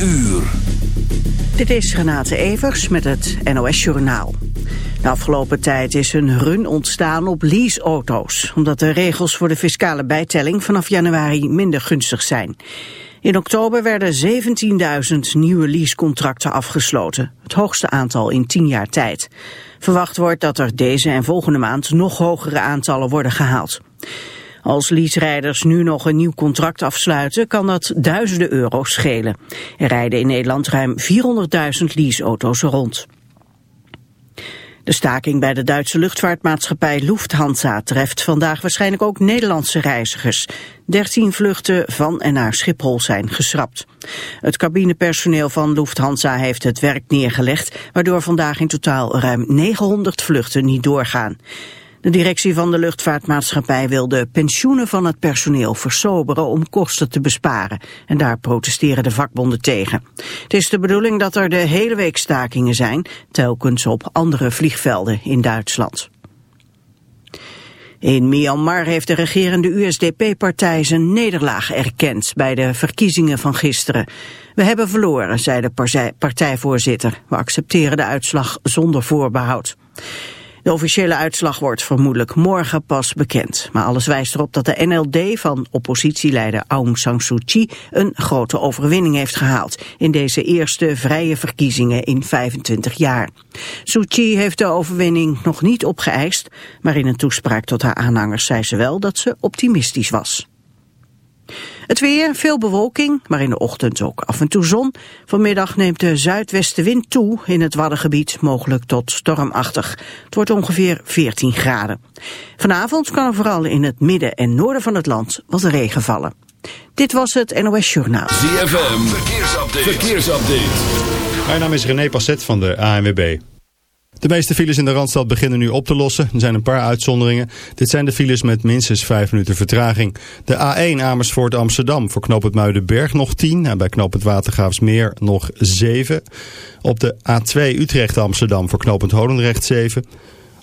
uur. Dit is Renate Evers met het NOS Journaal. De afgelopen tijd is een run ontstaan op leaseauto's... omdat de regels voor de fiscale bijtelling vanaf januari minder gunstig zijn. In oktober werden 17.000 nieuwe leasecontracten afgesloten. Het hoogste aantal in 10 jaar tijd. Verwacht wordt dat er deze en volgende maand nog hogere aantallen worden gehaald. Als leaserijders nu nog een nieuw contract afsluiten, kan dat duizenden euro's schelen. Er rijden in Nederland ruim 400.000 leaseauto's rond. De staking bij de Duitse luchtvaartmaatschappij Lufthansa treft vandaag waarschijnlijk ook Nederlandse reizigers. Dertien vluchten van en naar Schiphol zijn geschrapt. Het cabinepersoneel van Lufthansa heeft het werk neergelegd, waardoor vandaag in totaal ruim 900 vluchten niet doorgaan. De directie van de luchtvaartmaatschappij wil de pensioenen van het personeel versoberen om kosten te besparen. En daar protesteren de vakbonden tegen. Het is de bedoeling dat er de hele week stakingen zijn, telkens op andere vliegvelden in Duitsland. In Myanmar heeft de regerende USDP-partij zijn nederlaag erkend bij de verkiezingen van gisteren. We hebben verloren, zei de partijvoorzitter. We accepteren de uitslag zonder voorbehoud. De officiële uitslag wordt vermoedelijk morgen pas bekend. Maar alles wijst erop dat de NLD van oppositieleider Aung San Suu Kyi een grote overwinning heeft gehaald in deze eerste vrije verkiezingen in 25 jaar. Suu Kyi heeft de overwinning nog niet opgeëist, maar in een toespraak tot haar aanhangers zei ze wel dat ze optimistisch was. Het weer, veel bewolking, maar in de ochtend ook af en toe zon. Vanmiddag neemt de zuidwestenwind toe in het Waddengebied, mogelijk tot stormachtig. Het wordt ongeveer 14 graden. Vanavond kan er vooral in het midden en noorden van het land wat regen vallen. Dit was het NOS Journaal. ZFM, verkeersupdate. verkeersupdate. Mijn naam is René Passet van de ANWB. De meeste files in de Randstad beginnen nu op te lossen. Er zijn een paar uitzonderingen. Dit zijn de files met minstens 5 minuten vertraging. De A1 Amersfoort Amsterdam voor knoop het Muidenberg nog 10. En bij knoop het Watergraafsmeer nog 7. Op de A2 Utrecht Amsterdam voor knoop het Holendrecht 7.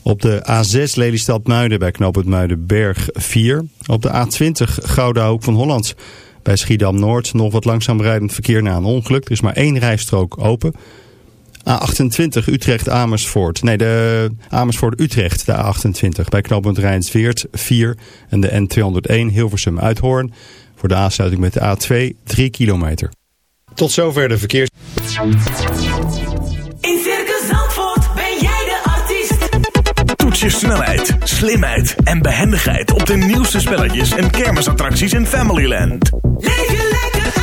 Op de A6 Lelystad Muiden bij knoop het Muidenberg 4. Op de A20 Gouda Hoek van Holland. Bij Schiedam Noord nog wat langzaam rijdend verkeer na een ongeluk. Er is maar één rijstrook open. A28 Utrecht-Amersfoort. Nee, de Amersfoort-Utrecht, de A28. Bij knooppunt Rijnsweert 4 en de N201 Hilversum-Uithoorn. Voor de aansluiting met de A2 3 kilometer. Tot zover de verkeers... In Circus Zandvoort ben jij de artiest. Toets je snelheid, slimheid en behendigheid op de nieuwste spelletjes en kermisattracties in Familyland. Leef je lekker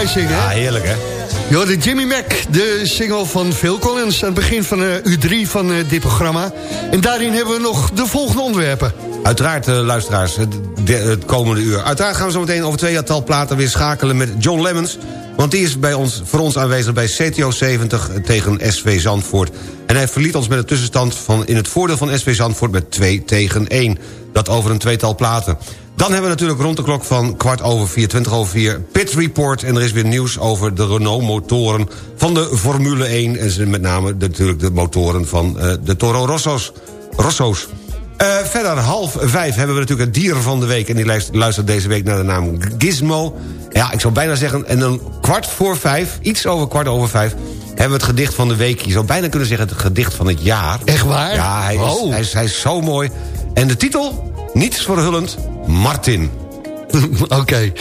Meezingen? Ja, heerlijk, hè? Ja, de Jimmy Mac, de single van Phil Collins... aan het begin van uh, U3 van uh, dit programma. En daarin hebben we nog de volgende onderwerpen. Uiteraard, uh, luisteraars, het, het, komende uur. Uiteraard gaan we zo meteen over twee jaartal platen weer schakelen met John Lemmens... want die is bij ons, voor ons aanwezig bij CTO 70 tegen SV Zandvoort. En hij verliet ons met een tussenstand van in het voordeel van SV Zandvoort... met 2 tegen 1. Dat over een tweetal platen. Dan hebben we natuurlijk rond de klok van kwart over vier, twintig over vier... Pit Report en er is weer nieuws over de Renault-motoren van de Formule 1... en met name natuurlijk de motoren van uh, de Toro Rosso's. Rosso's. Uh, verder, half vijf hebben we natuurlijk het dier van de week... en die luistert deze week naar de naam Gizmo. Ja, ik zou bijna zeggen, en dan kwart voor vijf, iets over kwart over vijf... hebben we het gedicht van de week. Je zou bijna kunnen zeggen het gedicht van het jaar. Echt waar? Ja, hij is, oh. hij is, hij is zo mooi. En de titel, niets verhullend, Martin. Oké.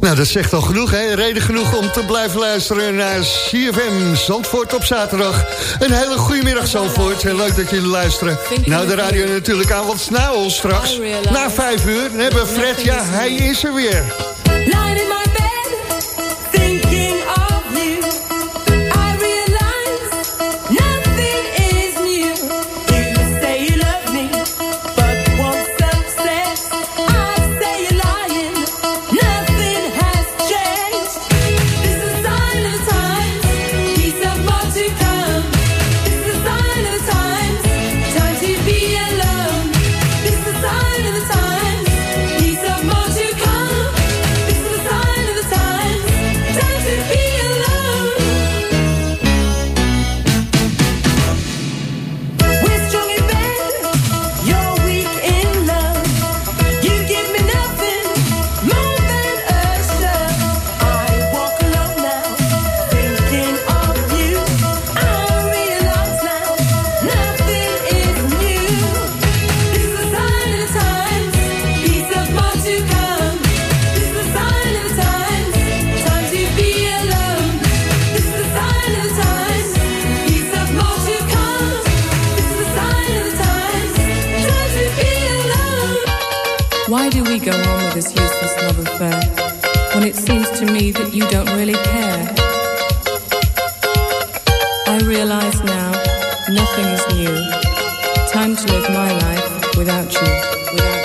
Nou, dat zegt al genoeg, hè? Reden genoeg om te blijven luisteren naar CFM Zandvoort op zaterdag. Een hele goede middag, Zandvoort. En leuk dat jullie luisteren. Nou, de radio natuurlijk aan, wat na ons straks. Na vijf uur hebben Fred, ja, hij is er weer. really care. I realize now nothing is new. Time to live my life without you, without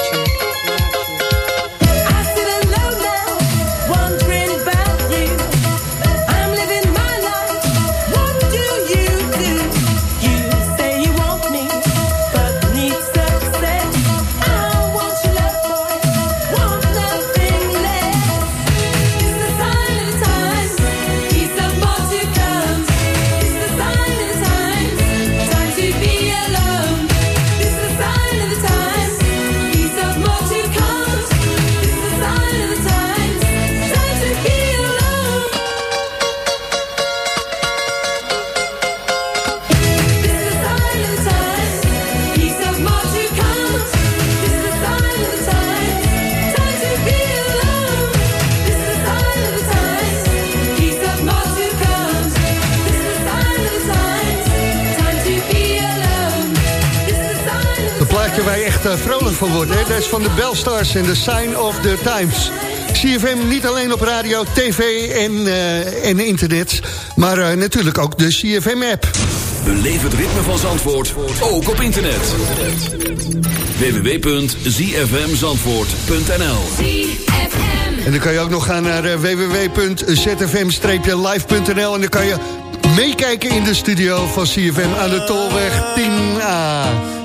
van de Belstars en de Sign of the Times. CFM niet alleen op radio, tv en, uh, en internet, maar uh, natuurlijk ook de CFM-app. Beleef het ritme van Zandvoort, ook op internet. www.zfmzandvoort.nl En dan kan je ook nog gaan naar uh, www.zfm-live.nl en dan kan je meekijken in de studio van CFM aan de Tolweg 10A.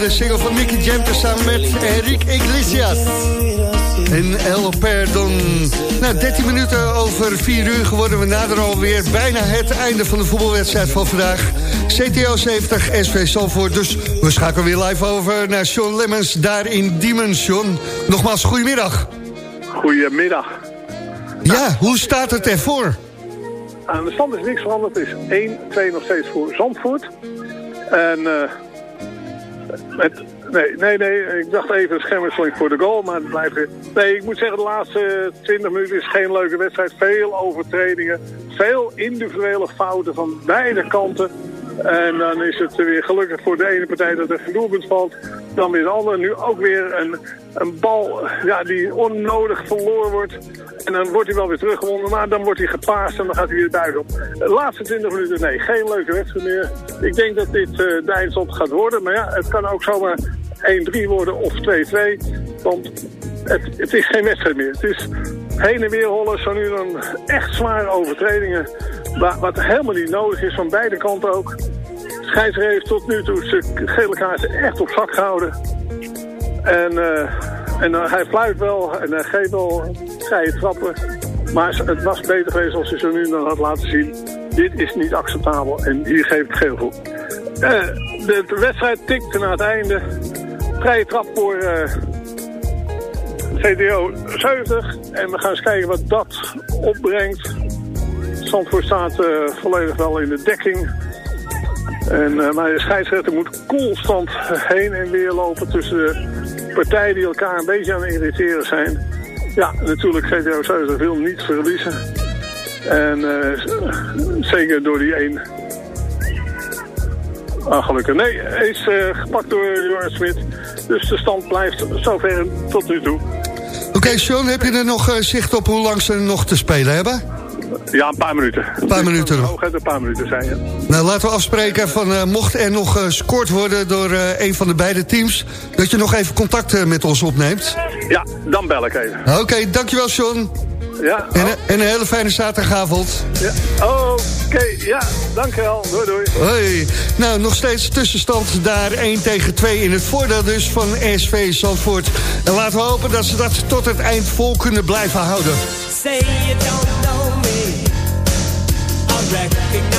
de single van Mickey Jam samen met Enrique Iglesias. En El Perdon. Nou, 13 minuten over 4 uur geworden. We naderen alweer bijna het einde van de voetbalwedstrijd van vandaag. CTO 70, SV Salvoort. Dus we schakelen weer live over naar Sean Lemmens daar in Diemen. Sean, nogmaals, goedemiddag. Goedemiddag. Ja, hoe staat het ervoor? Aan de stand is niks veranderd. Het is 1-2 nog steeds voor Zandvoort. En eh, nee, nee, nee. Ik dacht even een schermwisseling voor de goal. Maar het blijft weer. Nee, ik moet zeggen, de laatste 20 minuten is geen leuke wedstrijd. Veel overtredingen. Veel individuele fouten van beide kanten. En dan is het weer gelukkig voor de ene partij dat er geen doelpunt valt. Dan weer de. Nu ook weer een, een bal ja, die onnodig verloren wordt. En dan wordt hij wel weer teruggewonnen. Maar dan wordt hij gepaast en dan gaat hij weer buiten op. Laatste 20 minuten, nee, geen leuke wedstrijd meer. Ik denk dat dit uh, gaat worden. Maar ja, het kan ook zomaar 1-3 worden of 2-2. Want het, het is geen wedstrijd meer. Het is heen en weer rollen, zo nu dan echt zware overtredingen. Wat helemaal niet nodig is, van beide kanten ook. Scheidsrechter heeft tot nu toe zijn gele kaarten echt op zak gehouden. En, uh, en uh, hij fluit wel en hij geeft wel vrije trappen. Maar het was beter geweest als hij zo nu dan had laten zien. Dit is niet acceptabel en hier geef ik geel voor. Uh, de, wedstrijd tikte naar het einde. Vrije trap voor CDO 70. En we gaan eens kijken wat dat opbrengt. Zandvoort staat volledig wel in de dekking. En, uh, maar de scheidsrechter moet constant heen en weer lopen tussen partijen die elkaar een beetje aan het irriteren zijn. Ja, natuurlijk CDO 70 wil niet verliezen. En uh, zeker door die één. Ah, gelukkig. Nee, is gepakt door Joris Smit. Dus de stand blijft zover tot nu toe. Oké, Sean, heb je er nog zicht op hoe lang ze nog te spelen hebben? Ja, een paar minuten. Een paar minuten nog. Hooguit een paar minuten zijn, ja. Nou, laten we afspreken van uh, mocht er nog gescoord uh, worden door uh, een van de beide teams... dat je nog even contact met ons opneemt. Ja, dan bel ik even. Oké, okay, dankjewel Sean. Ja. En, oh. en, een hele fijne zaterdagavond. Ja. Oké, okay, ja, dankjewel. Doei, doei. Hoi. Nou, nog steeds tussenstand daar 1 tegen 2 in het voordeel dus van SV Zandvoort. En laten we hopen dat ze dat tot het eind vol kunnen blijven houden. Say you don't know recognize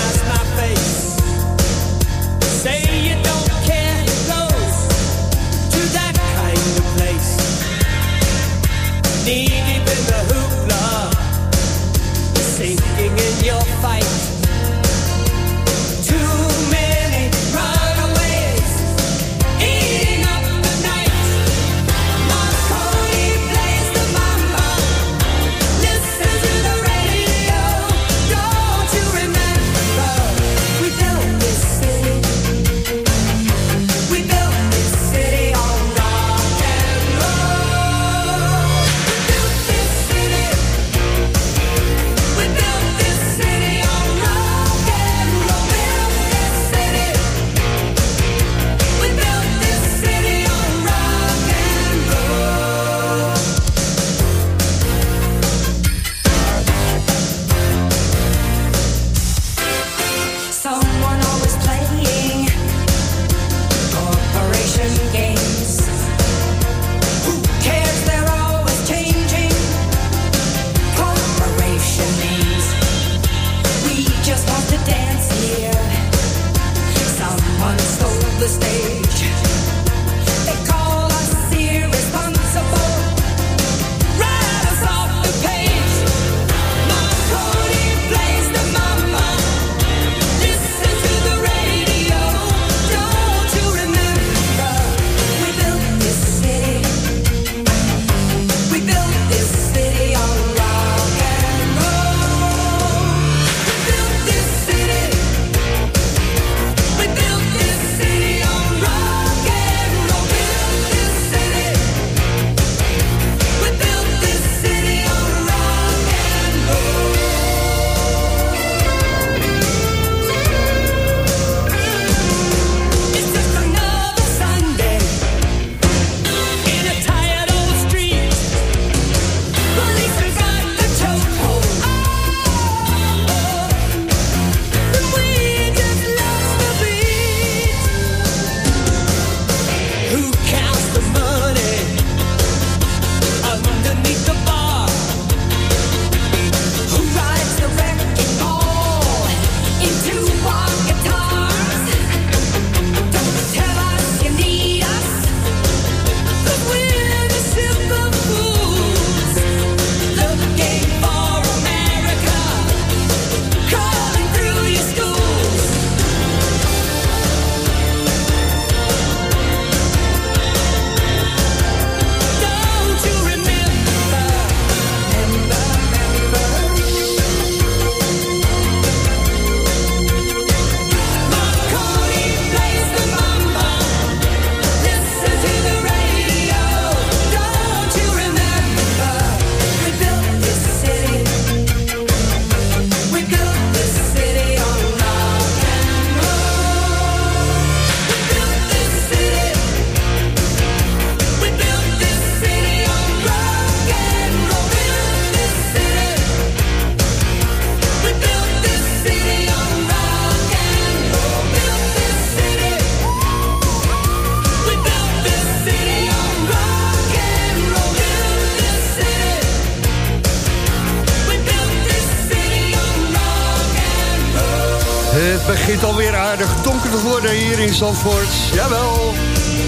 Zandvoort. Jawel.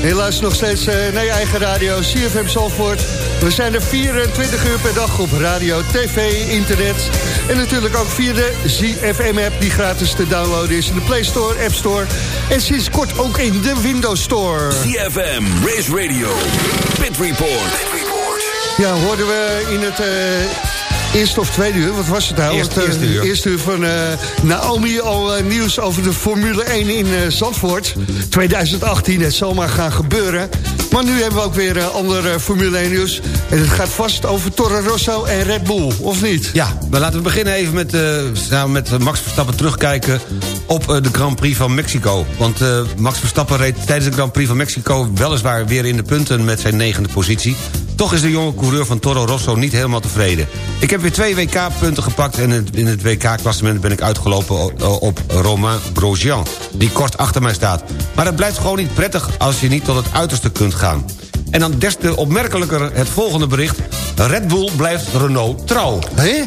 Helaas nog steeds eh, naar je eigen radio, CFM Zandvoort. We zijn er 24 uur per dag op radio, tv, internet. En natuurlijk ook via de ZFM-app die gratis te downloaden is in de Play Store, App Store. En sinds kort ook in de Windows Store. CFM, Race Radio, Pit Report. Ja, hoorden we in het eh, eerste of tweede uur, wat was het nou? Eerste- Het, eh, eerste uur. eerste uur van eh, Naomi al eh, nieuws over de Formule 1 in eh, Zandvoort. 2018, het zal maar gaan gebeuren. Maar nu hebben we ook weer ander eh, Formule 1 nieuws. En het gaat vast over Toro Rosso en Red Bull, of niet? Ja, maar laten we beginnen even met, samen met Max Verstappen terugkijken op de Grand Prix van Mexico. Want Max Verstappen reed tijdens de Grand Prix van Mexico weliswaar weer in de punten met zijn negende positie. Toch is de jonge coureur van Toro Rosso niet helemaal tevreden. Ik heb weer twee WK-punten gepakt en in het- WK-klassement ben ik uitgelopen op Romain Grosjean, die kort achter mij staat. Maar het blijft gewoon niet prettig als je niet tot het uiterste kunt gaan. En dan des te opmerkelijker het volgende bericht. Red Bull blijft Renault trouw. Hé?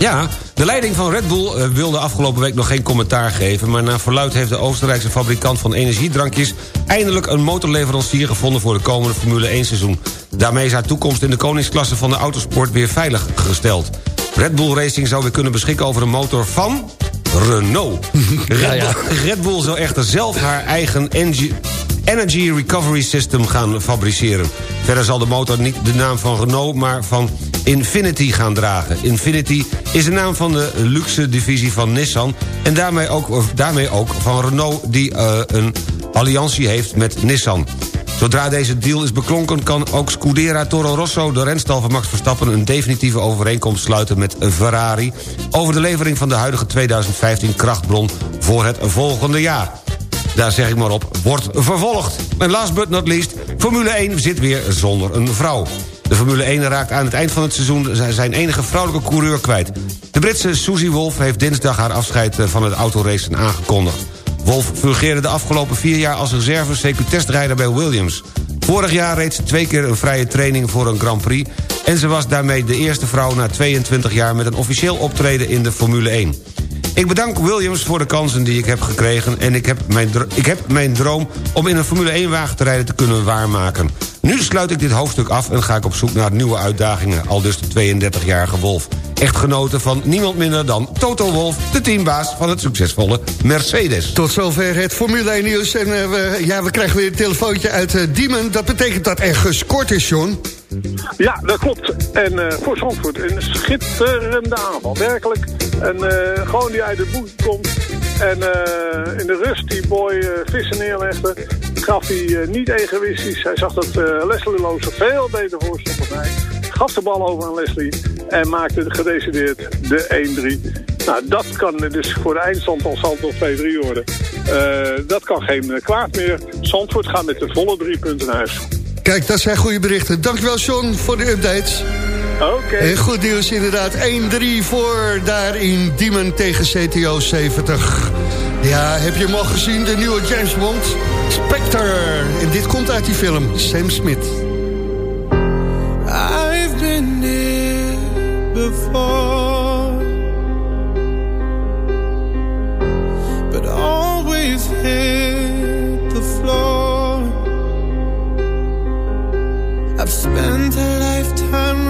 Ja, de leiding van Red Bull eh, wilde afgelopen week nog geen commentaar geven... maar naar verluid heeft de Oostenrijkse fabrikant van energiedrankjes... eindelijk een motorleverancier gevonden voor de komende Formule 1 seizoen. Daarmee is haar toekomst in de koningsklasse van de autosport weer veilig gesteld. Red Bull Racing zou weer kunnen beschikken over een motor van... Renault. Red, Bull, Red Bull zou echter zelf haar eigen Energy Recovery System gaan fabriceren. Verder zal de motor niet de naam van Renault, maar van Infinity gaan dragen. Infinity is de naam van de luxe divisie van Nissan... en daarmee ook, daarmee ook van Renault die eh, een alliantie heeft met Nissan. Zodra deze deal is beklonken kan ook Scudera Toro Rosso... de renstal van Max Verstappen een definitieve overeenkomst sluiten met Ferrari... over de levering van de huidige 2015 krachtbron voor het volgende jaar. Daar zeg ik maar op, wordt vervolgd. En last but not least, Formule 1 zit weer zonder een vrouw. De Formule 1 raakt aan het eind van het seizoen zijn enige vrouwelijke coureur kwijt. De Britse Susie Wolf heeft dinsdag haar afscheid eh, van het autoracen aangekondigd. Wolf fungeerde de afgelopen vier jaar als reserve CQ-testrijder bij Williams. Vorig jaar reed ze twee keer een vrije training voor een Grand Prix... en ze was daarmee de eerste vrouw na 22 jaar... met een officieel optreden in de Formule 1. Ik bedank Williams voor de kansen die ik heb gekregen... en ik heb mijn, ik heb mijn droom om in een Formule 1-wagen te rijden te kunnen waarmaken. Nu sluit ik dit hoofdstuk af en ga ik op zoek naar nieuwe uitdagingen... al dus de 32-jarige Wolf. Echtgenote van niemand minder dan Toto Wolf... de teambaas van het succesvolle Mercedes. Tot zover het Formule 1 nieuws. En eh, we, ja, we krijgen weer een telefoontje uit eh, Diemen. Dat betekent dat er gescoord is, John. Ja, dat klopt. En eh, voor Zandvoort een schitterende aanval. Werkelijk. En eh, gewoon die uit de boek komt. En eh, in de rust die boy eh, vissen neerlegde, gaf hij eh, niet egoïstisch. Hij zag dat Leslie Loos veel beter voor dan hij. Gaf de bal over aan Leslie en maakte gedecideerd de 1-3. Nou, dat kan dus voor de eindstand al nog 2-3 worden. Dat kan geen kwaad meer. Zandvoort gaat met de volle drie punten naar huis. Kijk, dat zijn goede berichten. Dankjewel, John, voor de updates. Oké. En goed nieuws inderdaad. 1-3 voor daar in Diemen tegen CTO 70. Ja, heb je hem al gezien, de nieuwe James Bond? Spectre. En dit komt uit die film, Sam Smith. I've been here before, but always hit the floor. I've spent a lifetime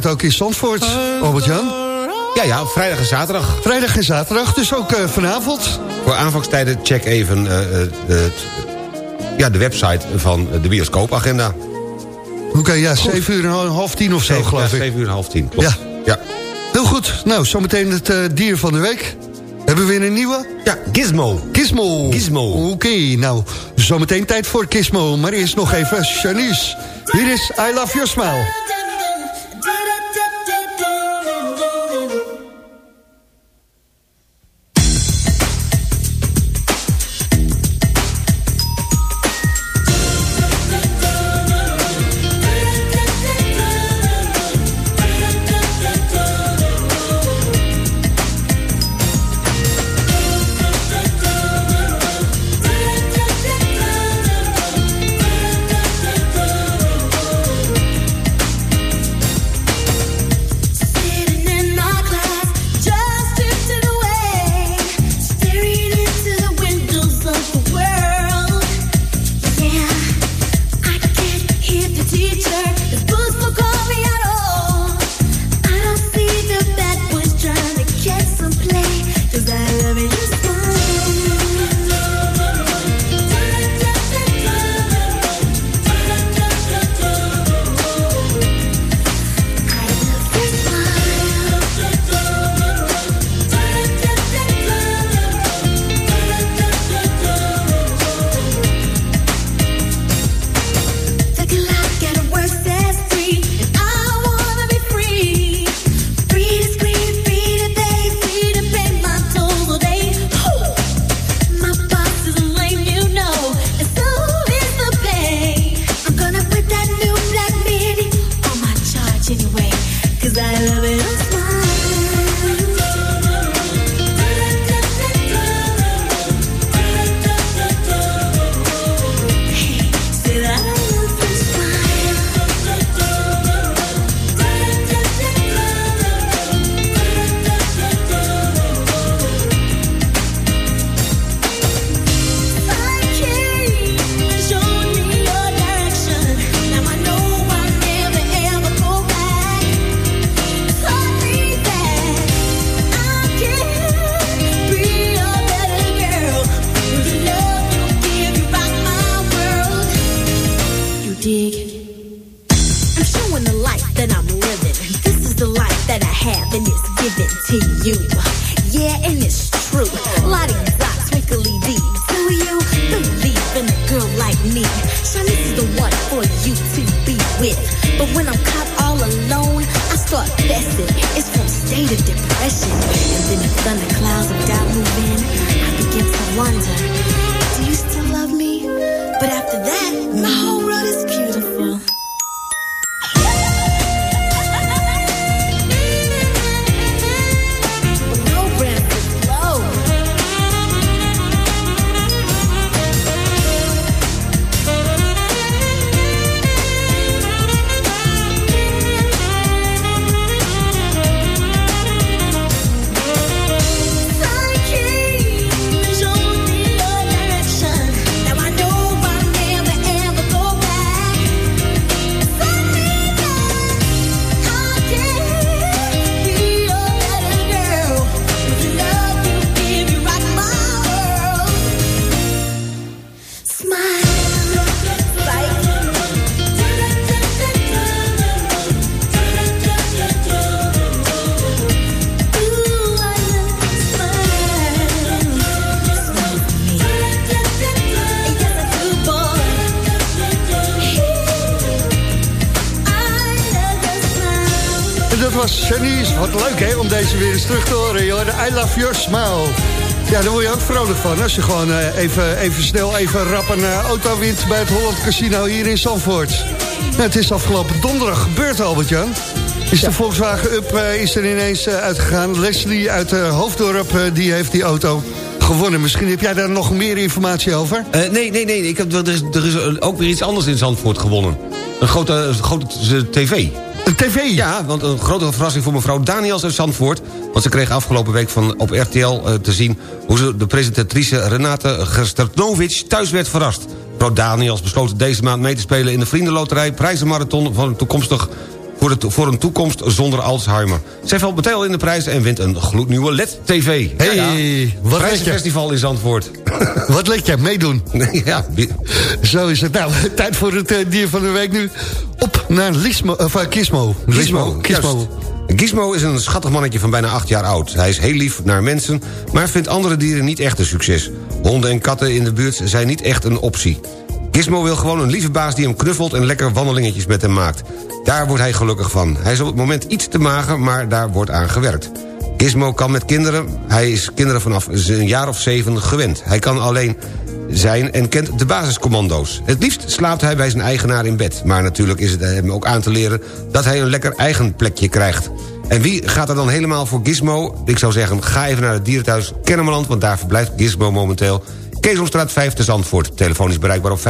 draait ook in Zandvoort, Robert Jan. Ja, ja, vrijdag en zaterdag. Vrijdag en zaterdag, dus ook eh, vanavond. Voor aanvangstijden check even eh, eh, de, ja, de website van de bioscoopagenda. Oké, ja, Goed. 7 uur en half 10 of zo, geloof ik. 7 uur en half 10, klopt. Ja. ja. Heel goed. Nou, zometeen het dier van de week. Hebben we weer een nieuwe? Ja, Gizmo. Gizmo. Gizmo. Oké, nou, zometeen tijd voor Gizmo. Maar eerst nog even Janice. Hier is I Love Your Smile. Janice. Wat leuk hè, om deze weer eens terug te horen. Joh. De I love your smile. Ja, daar word je ook vrolijk van. Als je gewoon eh, even, even snel, even rap een auto wint... bij het Holland Casino hier in Zandvoort. Nou, het is afgelopen donderdag gebeurd, Albert-Jan. Is de Volkswagen Up eh, is er ineens eh, uitgegaan. Leslie uit Hoofddorp, die heeft die auto gewonnen. Misschien heb jij daar nog meer informatie over? Nee, nee, nee. Ik heb, er, is, er is ook weer iets anders in Zandvoort gewonnen. Een grote, grote tv. Een tv? Ja, want een grote verrassing voor mevrouw Daniels uit Zandvoort. Want ze kreeg afgelopen week van, op RTL eh, te zien... hoe ze de presentatrice Renate Gerstertnovic thuis werd verrast. Mevrouw Daniels besloot deze maand mee te spelen in de Vriendenloterij... prijzenmarathon van een toekomstig voor, het, voor een toekomst zonder Alzheimer. Zij valt meteen al in de prijs en wint een gloednieuwe LED-TV. Hey, wat let je? Prijzenfestival in Zandvoort. Wat let jij meedoen? ja, Zo is het. Nou, tijd voor het eh, dier van de week nu. Op naar Lismo, of, uh, Gizmo. Gizmo, Gizmo. juist. Gizmo is een schattig mannetje van bijna acht jaar oud. Hij is heel lief naar mensen, maar vindt andere dieren niet echt een succes. Honden en katten in de buurt zijn niet echt een optie. Gizmo wil gewoon een lieve baas die hem knuffelt... en lekker wandelingetjes met hem maakt. Daar wordt hij gelukkig van. Hij is op het moment iets te mager, maar daar wordt aan gewerkt. Gizmo kan met kinderen, hij is kinderen vanaf een jaar of zeven gewend. Hij kan alleen zijn en kent de basiscommando's. Het liefst slaapt hij bij zijn eigenaar in bed. Maar natuurlijk is het hem ook aan te leren dat hij een lekker eigen plekje krijgt. En wie gaat er dan helemaal voor Gizmo? Ik zou zeggen, ga even naar het dierenthuis Kennemerland... want daar verblijft Gizmo momenteel. Keesomstraat 5 te Zandvoort. Telefoon is bereikbaar op 571-3888,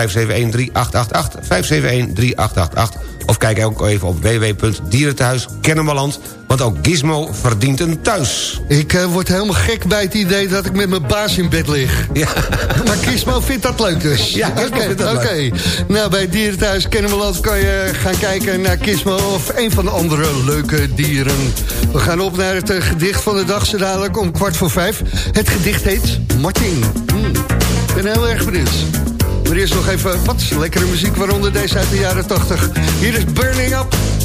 571-3888... of kijk ook even op www.dierenthuis Kennemerland... want ook Gizmo verdient een thuis. Ik eh, word helemaal gek bij het idee dat ik met mijn baas in bed lig. Ja. Maar Gizmo vindt dat leuk dus. Ja, Oké, dat oké. leuk. Nou, bij Dierenthuis Kennemerland kan je gaan kijken naar Gizmo... of een van de andere leuke dieren. We gaan op naar het eh, gedicht van de dag, zo dadelijk om kwart voor vijf. Het gedicht heet Martin. Hmm, Ik ben heel erg benieuwd. Maar eerst nog even wat lekkere muziek, waaronder deze uit de jaren 80. Hier is Burning Up.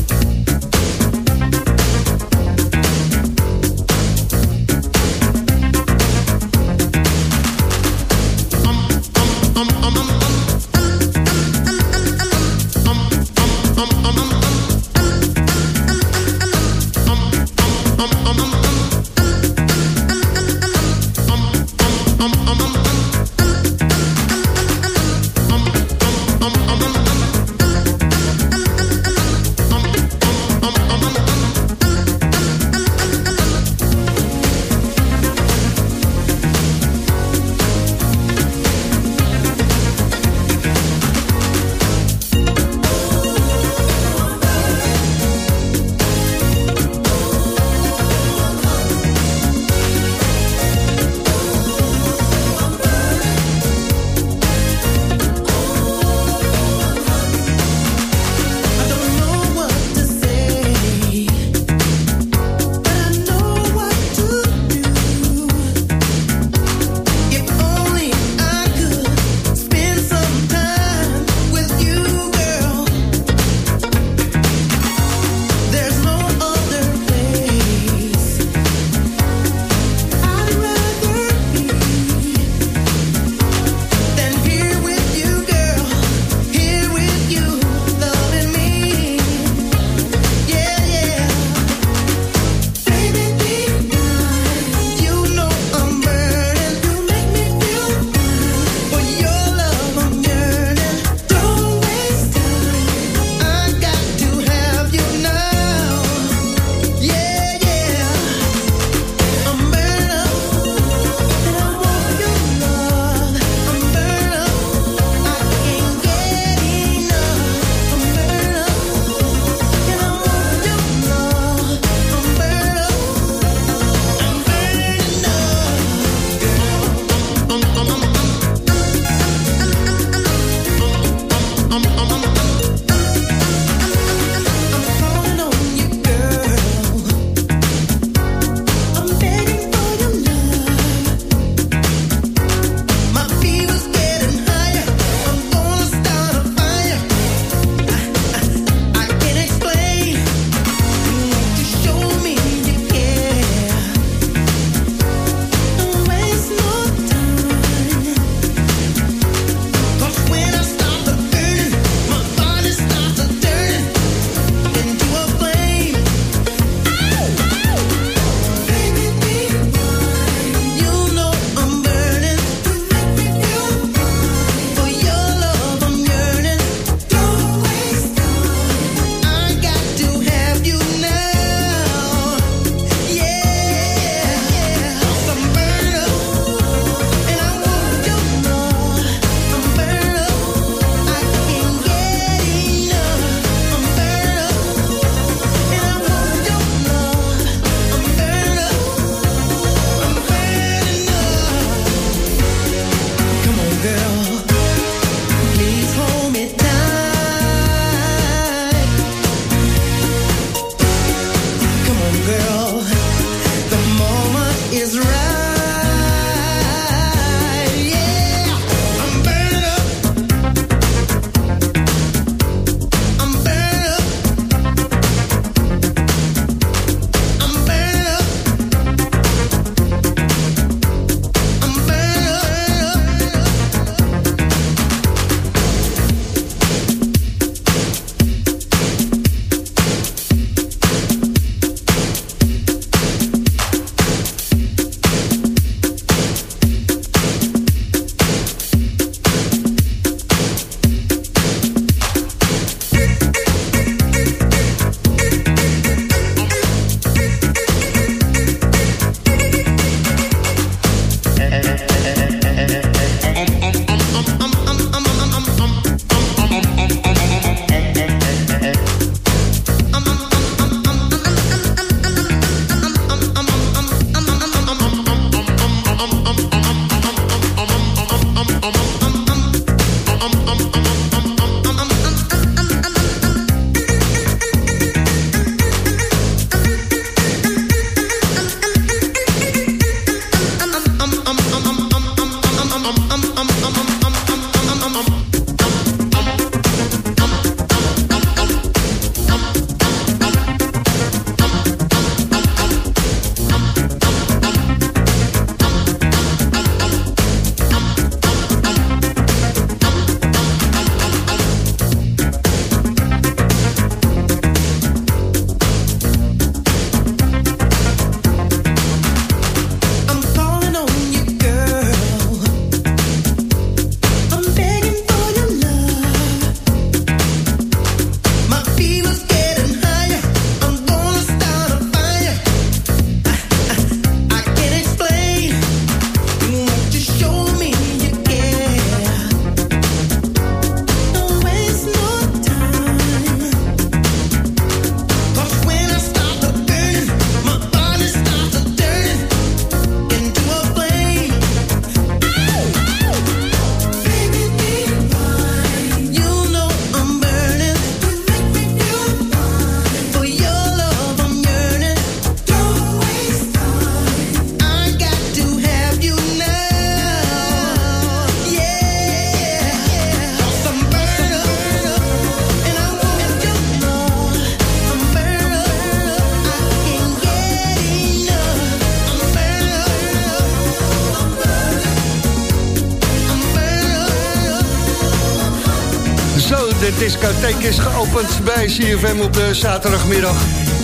Discotheek is geopend bij CFM op de zaterdagmiddag.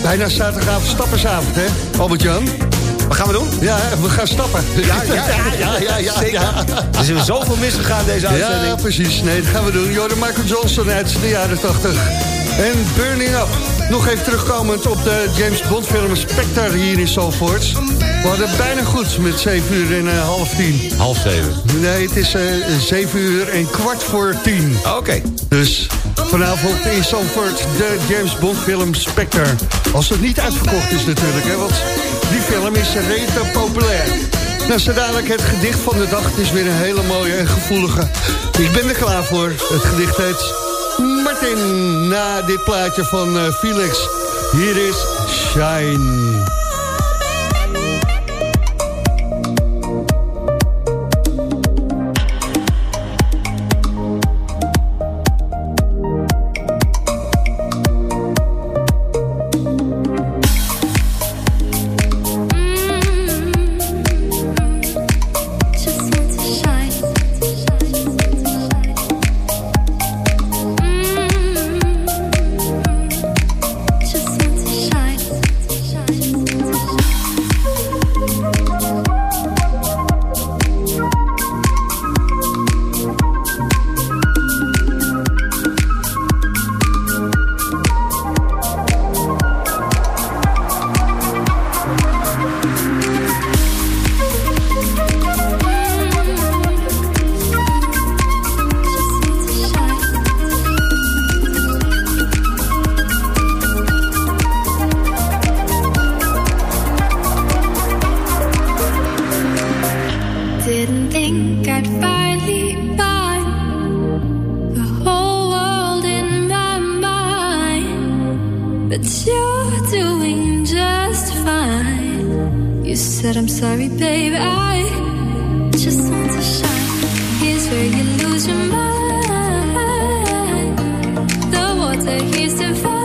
Bijna zaterdagavond stappersavond, hè? Albert-Jan? Wat gaan we doen? Ja, we gaan stappen. Ja, ja, ja, ja, ja, zeker. Er is zoveel misgegaan deze Ja, uitzending. precies. Nee, dat gaan we doen. Jordan Michael Johnson uit de jaren 80. En Burning Up. Nog even terugkomend op de James Bond film Spectre hier in Zalvoort. We hadden bijna goed met 7 uur en eh, half 10. Half zeven. Nee, het is eh 7 uur en kwart voor 10. Oké. Dus vanavond in Zalvoort de James Bond film Spectre. Als het niet uitverkocht is natuurlijk, hè, want die film is rete populair. Nou, zo dadelijk het gedicht van de dag. Het is weer een hele mooie en gevoelige. Ik ben er klaar voor. Het gedicht heet Martin. Na dit plaatje van eh, Felix. Hier is Shine. after he's survived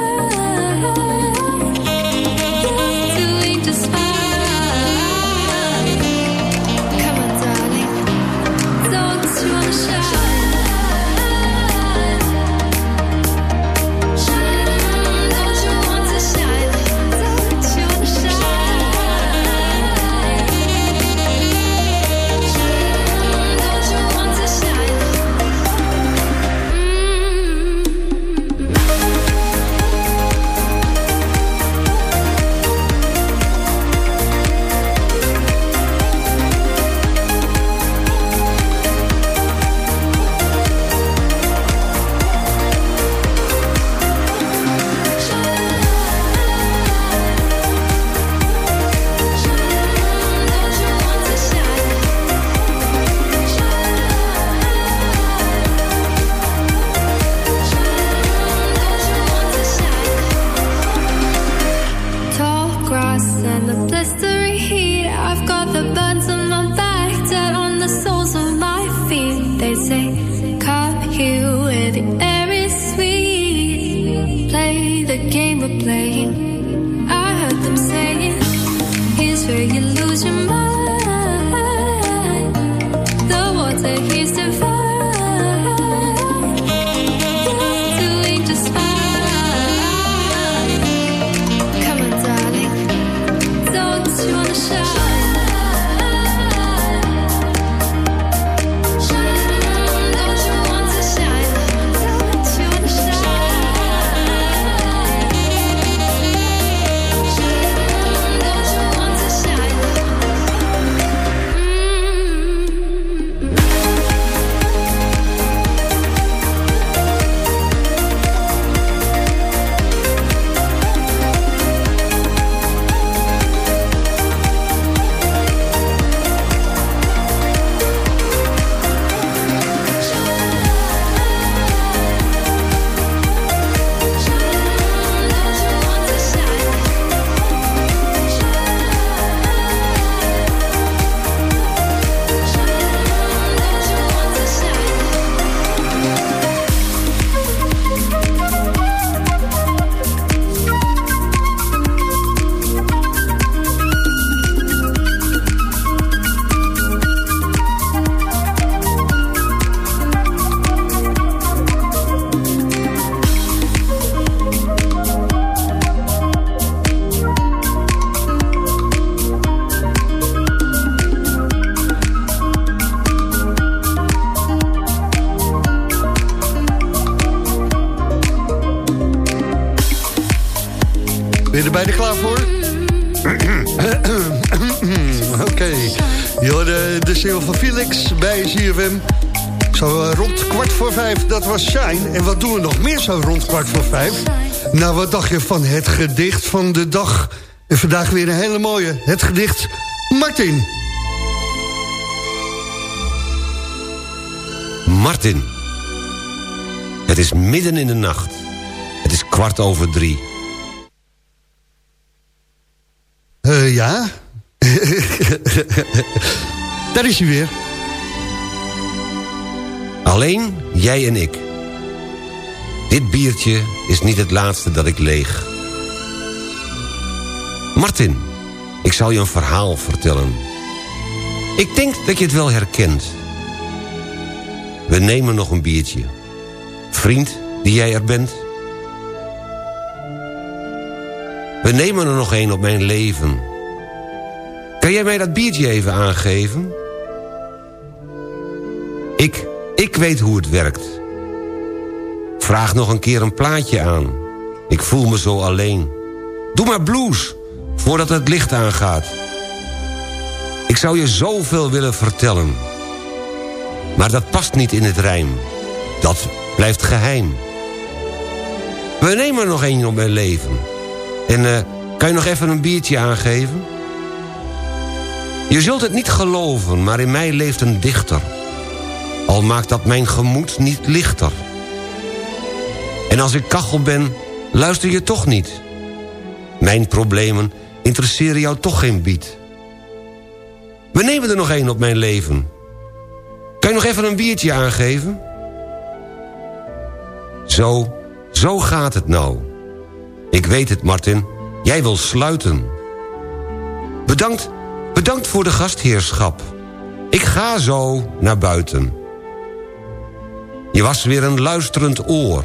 kwart voor vijf? Nou, wat dacht je van het gedicht van de dag? En vandaag weer een hele mooie, het gedicht Martin. Martin. Het is midden in de nacht. Het is kwart over drie. Eh, ja? Daar is hij weer. Alleen jij en ik. Dit biertje is niet het laatste dat ik leeg. Martin, ik zal je een verhaal vertellen. Ik denk dat je het wel herkent. We nemen nog een biertje. Vriend, die jij er bent. We nemen er nog een op mijn leven. Kan jij mij dat biertje even aangeven? Ik, ik weet hoe het werkt. Vraag nog een keer een plaatje aan. Ik voel me zo alleen. Doe maar blues, voordat het licht aangaat. Ik zou je zoveel willen vertellen. Maar dat past niet in het rijm. Dat blijft geheim. We nemen er nog één op mijn leven. En eh, kan je nog even een biertje aangeven? Je zult het niet geloven, maar in mij leeft een dichter. Al maakt dat mijn gemoed niet lichter. En als ik kachel ben, luister je toch niet. Mijn problemen interesseren jou toch geen bied. We nemen er nog één op mijn leven. Kan je nog even een biertje aangeven? Zo, zo gaat het nou. Ik weet het, Martin. Jij wil sluiten. Bedankt, bedankt voor de gastheerschap. Ik ga zo naar buiten. Je was weer een luisterend oor.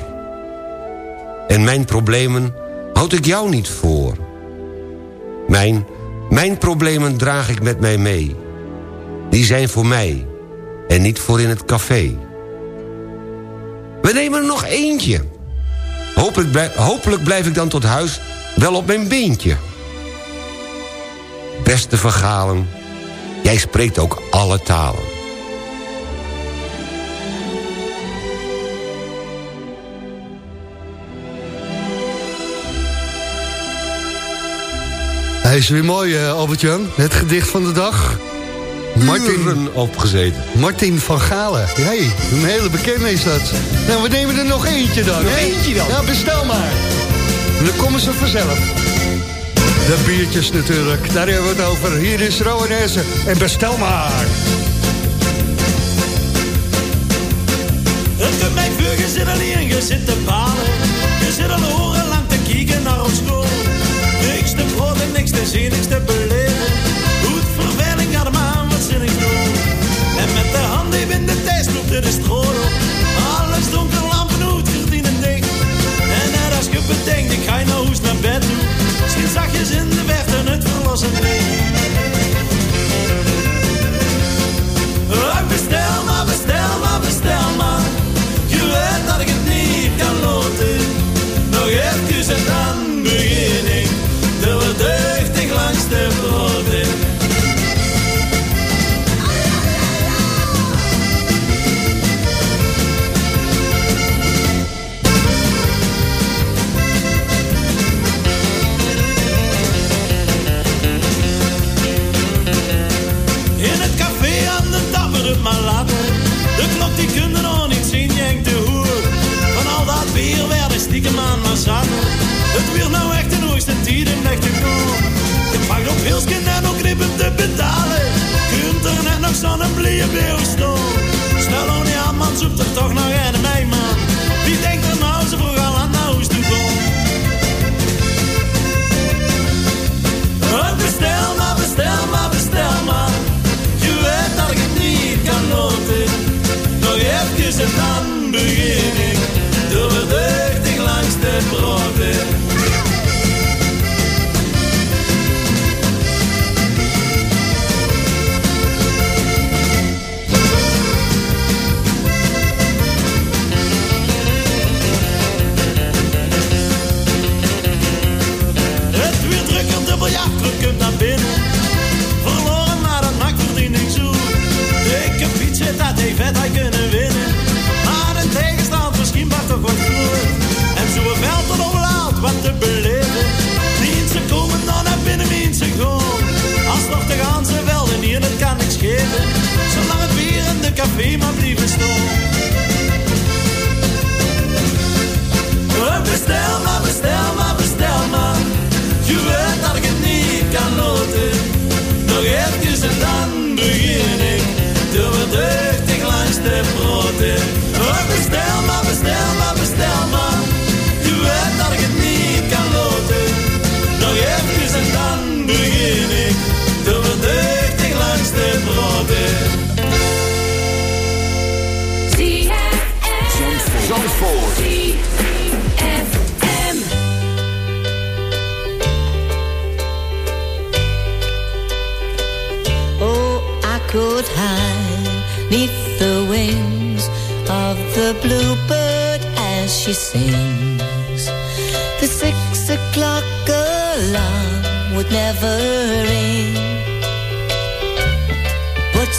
En mijn problemen houd ik jou niet voor. Mijn, mijn problemen draag ik met mij mee. Die zijn voor mij en niet voor in het café. We nemen er nog eentje. Hopelijk, blij- hopelijk blijf ik dan tot huis wel op mijn beentje. Beste vergalen, jij spreekt ook alle talen. Hij is weer mooi, eh, Albert-Jan. Het gedicht van de dag. Martin, Uren opgezeten. Martin van Galen. Hey, een hele bekende is dat. Nou, we nemen er nog eentje dan. Nog hè? eentje dan? Ja, bestel maar. En dan komen ze vanzelf. De biertjes natuurlijk, daar hebben we het over. Hier is Rowanese en bestel maar. Het doet mij vuur, je zit alleen, je zit te balen. Je zit al horen lang te kijken naar ons school. Niks te zien, niks te beleven. Goed verveling, ga de maan, wat zin ik doen. En met de hand even in de tijd loopt er de op. Alles donker, lampen uit, gordijnen dicht. En net als je bedenkt, ik ga je nou hoes naar bed toe. Misschien zachtjes in de verte het verlossen werden stiekem aan maar. Het weer nou echt de hoogste tijd in echt te komen. Ik mag op Wilsken en ook knippen te betalen. Kunt er net nog zo'n blije. Snel on die aan, man, zoekt er toch nog een mij, man. Wie denkt er nou zo vroeg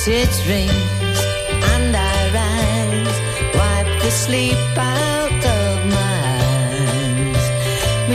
it rings and I rise, wipe the sleep out of my eyes.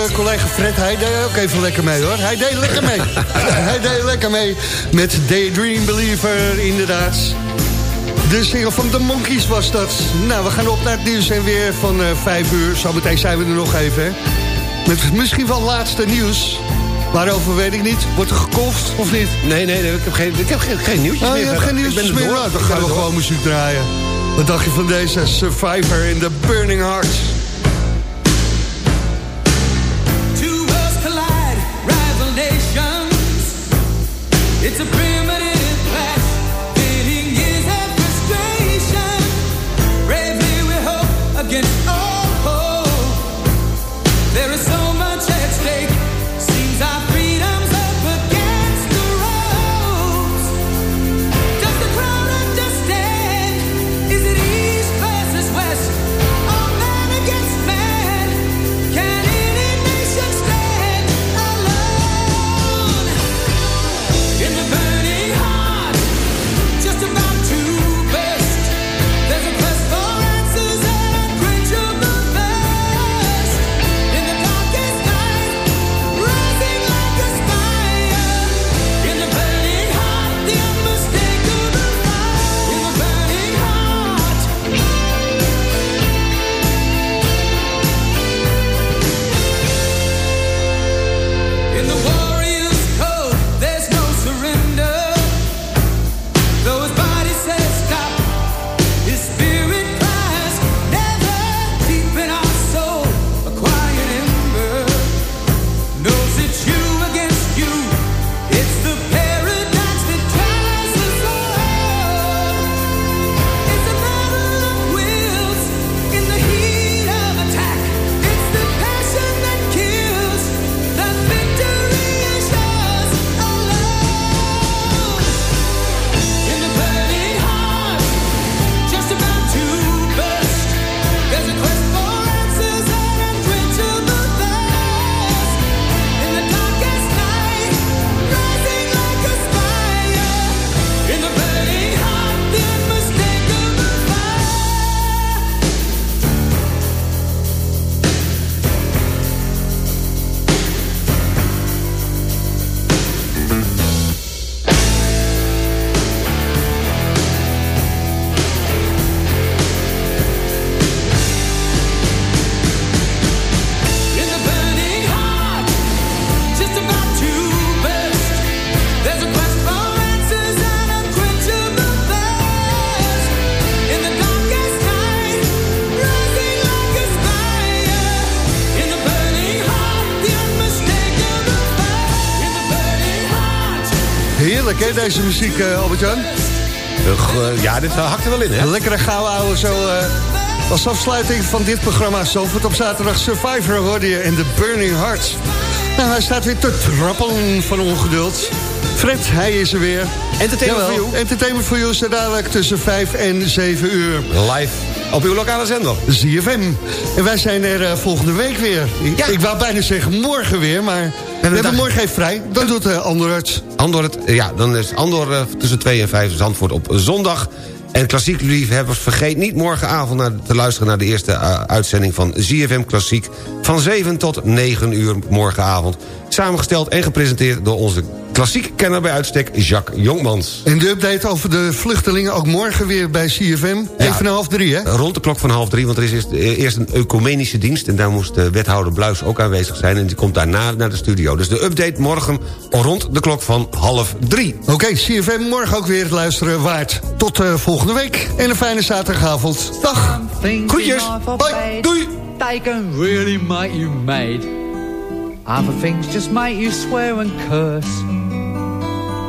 Onze collega Fred, hij deed ook even lekker mee hoor. Hij deed lekker mee. hij deed lekker mee met Daydream Believer, inderdaad. De single van The Monkeys was dat. Nou, we gaan op naar het nieuws en weer van eh 5 uur. Zometeen zijn we er nog even, hè. Met misschien wel laatste nieuws. Waarover weet ik niet. Wordt er gekolfd of niet? Nee, nee, nee, ik heb geen, ik heb geen, geen nieuwtjes Oh, meer. je hebt geen Ik ben nieuwtjes er meer? Nou, dan gaan we gewoon muziek draaien. Wat dacht je van deze Survivor in the Burning Heart? Deze muziek, eh, Albert-Jan. Eh, ja, dit hakt er wel in, hè? Een lekkere gouden ouwe zo... eh, als afsluiting van dit programma Zalvoort op zaterdag Survivor hoorde je in The Burning Hearts. Nou, hij staat weer te trappelen van ongeduld. Fred, hij is er weer. Entertainment Jawel, for you. Entertainment for you is er dadelijk tussen 5 en 7 uur. Live op uw lokale zender. ZFM. En wij zijn er eh, volgende week weer. Ik, Ja. ik wou bijna zeggen morgen weer, maar we hebben dag- morgen even vrij. Dan doet uh, Andor het. Andor, het, ja, dan is Andor eh, tussen 2 en 5 Zandvoort op zondag. En klassiek liefhebbers, vergeet niet morgenavond naar, te luisteren... naar de eerste eh, uitzending van ZFM Klassiek... van 7 tot 9 uur morgenavond. Samengesteld en gepresenteerd door onze klassiek kenner bij uitstek... Jacques Jongmans. En de update over de vluchtelingen ook morgen weer bij CFM. Even na half drie, hè? Rond de klok van half drie, want er is eerst, eh, eerst een ecumenische dienst... en daar moest de wethouder Bluis ook aanwezig zijn... en die komt daarna naar de studio. Dus de update morgen rond de klok van half drie. Oké, CFM morgen ook weer het luisteren waard. Tot eh, volgende week en een fijne zaterdagavond. Dag. Groetjes. Hoi. Doei. They can really make you mad. Other things just make you swear and curse.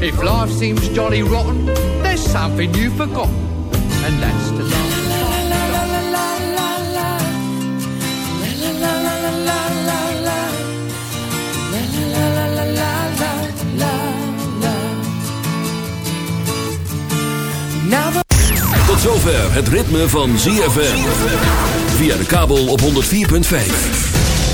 If life seems jolly rotten, there's something you've forgotten, and that's to love. Tot zover het ritme van ZFM. Via de kabel op 104.5.